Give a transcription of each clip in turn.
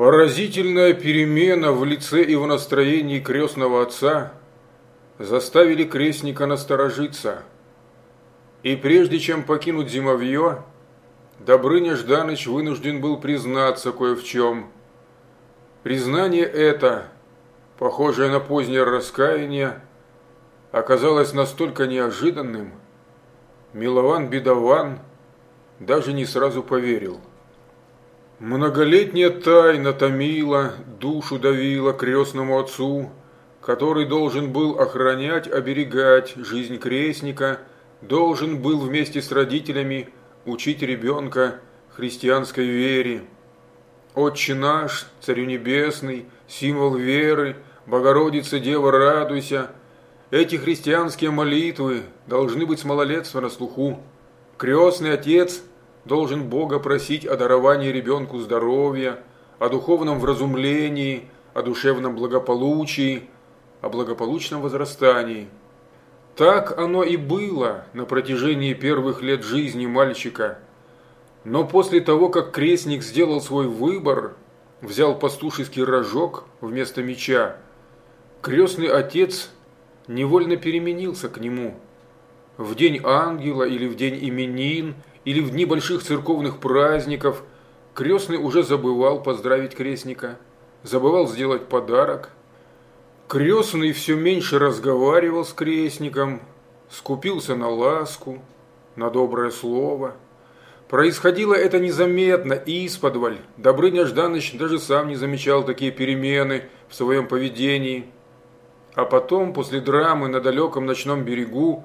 Поразительная перемена в лице и в настроении крестного отца заставили крестника насторожиться. И прежде чем покинуть зимовье, Добрыня Жданыч вынужден был признаться кое в чем. Признание это, похожее на позднее раскаяние, оказалось настолько неожиданным, Милован Бедован даже не сразу поверил – Многолетняя тайна томила, душу давила крестному отцу, который должен был охранять, оберегать жизнь крестника, должен был вместе с родителями учить ребенка христианской вере. Отче наш, Царю Небесный, символ веры, Богородица, Дева, радуйся. Эти христианские молитвы должны быть с малолетства на слуху. Крестный отец – должен Бога просить о даровании ребенку здоровья, о духовном вразумлении, о душевном благополучии, о благополучном возрастании. Так оно и было на протяжении первых лет жизни мальчика. Но после того, как крестник сделал свой выбор, взял пастушеский рожок вместо меча, крестный отец невольно переменился к нему. В день ангела или в день именин – или в дни больших церковных праздников крестный уже забывал поздравить крестника, забывал сделать подарок. Крестный все меньше разговаривал с крестником, скупился на ласку, на доброе слово. Происходило это незаметно и исподволь. Добрыня Жданыч даже сам не замечал такие перемены в своем поведении. А потом, после драмы на далеком ночном берегу,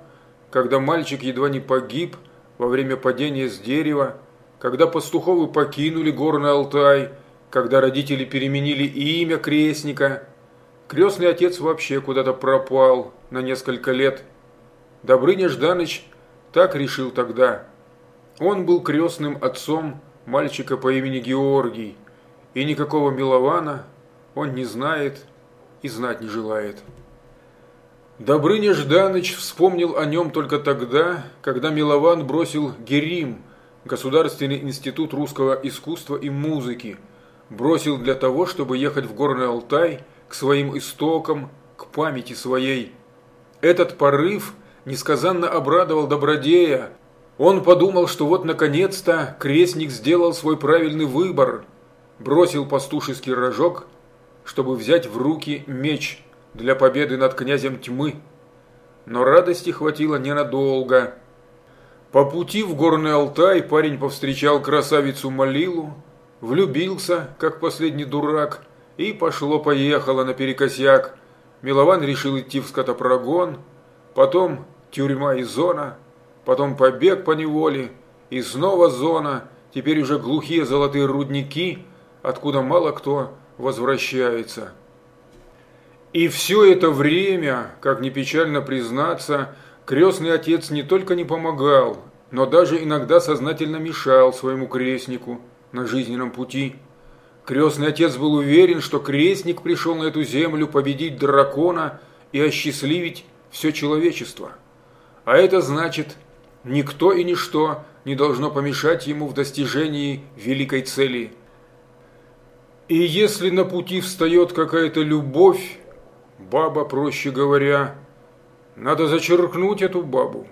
когда мальчик едва не погиб, во время падения с дерева, когда пастуховы покинули горный Алтай, когда родители переменили имя крестника. Крестный отец вообще куда-то пропал на несколько лет. Добрыня Жданыч так решил тогда. Он был крестным отцом мальчика по имени Георгий, и никакого Милована он не знает и знать не желает. Добрыня Жданыч вспомнил о нем только тогда, когда Милован бросил Герим, Государственный институт русского искусства и музыки, бросил для того, чтобы ехать в Горный Алтай к своим истокам, к памяти своей. Этот порыв несказанно обрадовал Добродея. Он подумал, что вот наконец-то крестник сделал свой правильный выбор, бросил пастушеский рожок, чтобы взять в руки меч – для победы над князем тьмы. Но радости хватило ненадолго. По пути в горный Алтай парень повстречал красавицу Малилу, влюбился, как последний дурак, и пошло-поехало наперекосяк. Милован решил идти в скотопрогон, потом тюрьма и зона, потом побег по неволе, и снова зона, теперь уже глухие золотые рудники, откуда мало кто возвращается. И все это время, как ни печально признаться, крестный отец не только не помогал, но даже иногда сознательно мешал своему крестнику на жизненном пути. Крестный отец был уверен, что крестник пришел на эту землю победить дракона и осчастливить все человечество. А это значит, никто и ничто не должно помешать ему в достижении великой цели. И если на пути встает какая-то любовь, Баба, проще говоря, надо зачеркнуть эту бабу.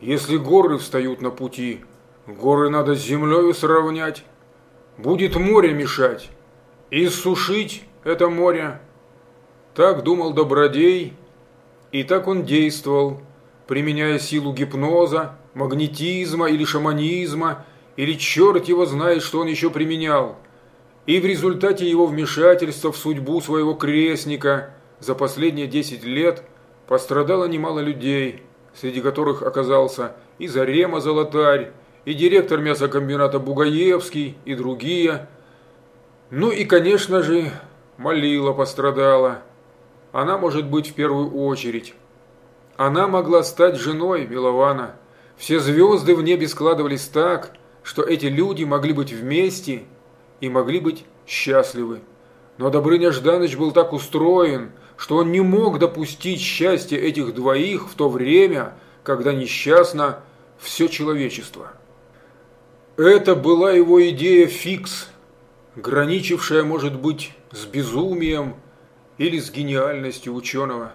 Если горы встают на пути, горы надо с землей сравнять. Будет море мешать, и сушить это море. Так думал Добродей, и так он действовал, применяя силу гипноза, магнетизма или шаманизма, или черт его знает, что он еще применял. И в результате его вмешательства в судьбу своего крестника – за последние 10 лет пострадало немало людей, среди которых оказался и Зарема Золотарь, и директор мясокомбината Бугаевский, и другие. Ну и, конечно же, Малила пострадала. Она может быть в первую очередь. Она могла стать женой Милована. Все звезды в небе складывались так, что эти люди могли быть вместе и могли быть счастливы. Но Добрыня Жданыч был так устроен, что он не мог допустить счастья этих двоих в то время, когда несчастно все человечество. Это была его идея фикс. граничившая, может быть, с безумием или с гениальностью ученого.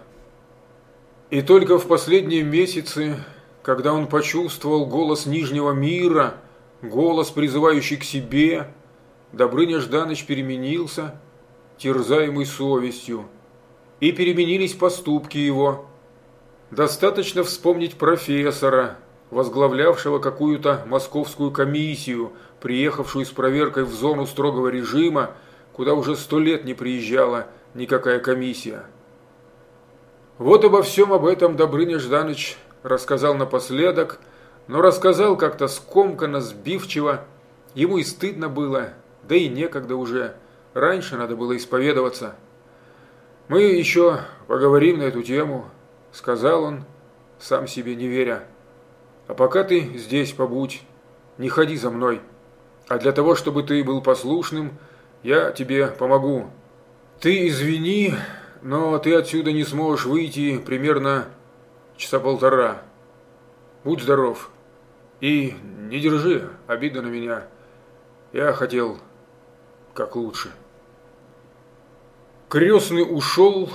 И только в последние месяцы, когда он почувствовал голос Нижнего мира, голос, призывающий к себе, Добрыня Жданыч переменился, терзаемый совестью, и переменились поступки его. Достаточно вспомнить профессора, возглавлявшего какую-то московскую комиссию, приехавшую с проверкой в зону строгого режима, куда уже сто лет не приезжала никакая комиссия. Вот обо всем об этом Добрыня Жданыч рассказал напоследок, но рассказал как-то скомканно, сбивчиво, ему и стыдно было, да и некогда уже, раньше надо было исповедоваться. «Мы еще поговорим на эту тему», – сказал он, сам себе не веря. «А пока ты здесь побудь, не ходи за мной. А для того, чтобы ты был послушным, я тебе помогу. Ты извини, но ты отсюда не сможешь выйти примерно часа полтора. Будь здоров. И не держи обиды на меня. Я хотел как лучше. Крестный ушел,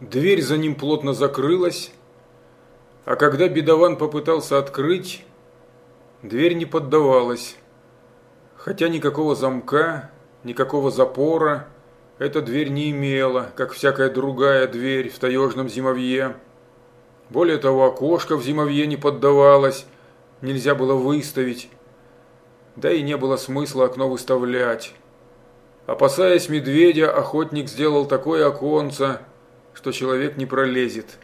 дверь за ним плотно закрылась, а когда бедован попытался открыть, дверь не поддавалась. Хотя никакого замка, никакого запора эта дверь не имела, как всякая другая дверь в таежном зимовье. Более того, окошко в зимовье не поддавалось, нельзя было выставить. Да и не было смысла окно выставлять. Опасаясь медведя, охотник сделал такое оконце, что человек не пролезет.